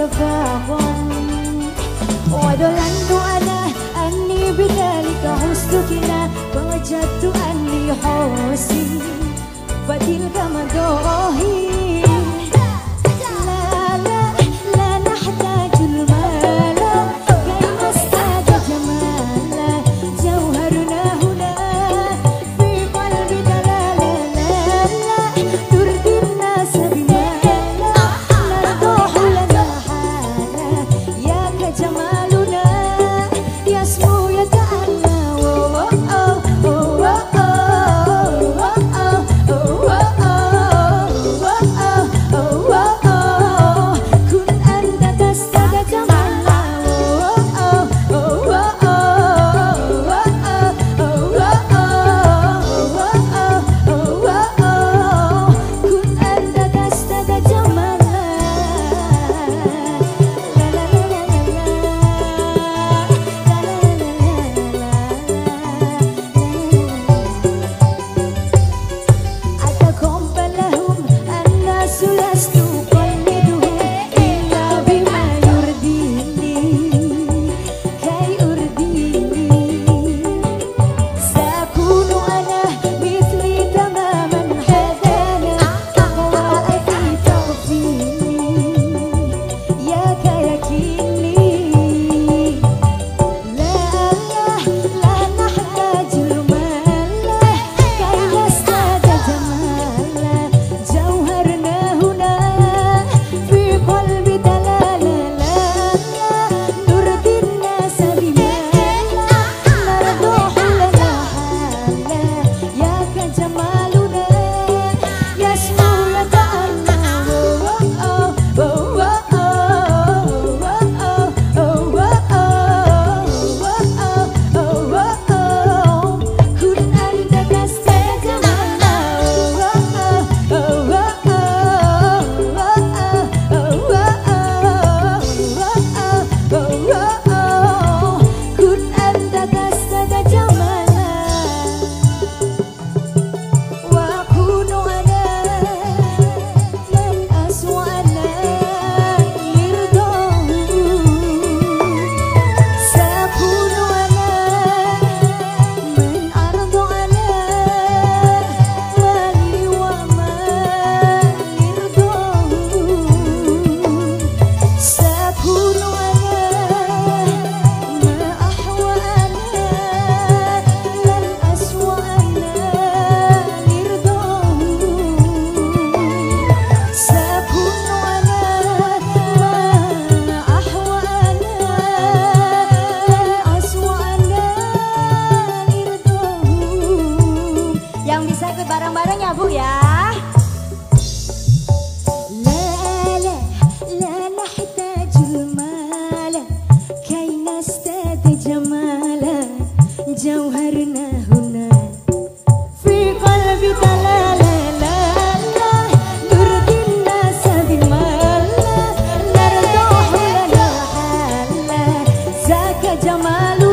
تفاهم وظننت أنا أني بذلك حسنك فوجدت أني حسن فتلك مداهي bareng-bareng ya bu ya. Jamalu.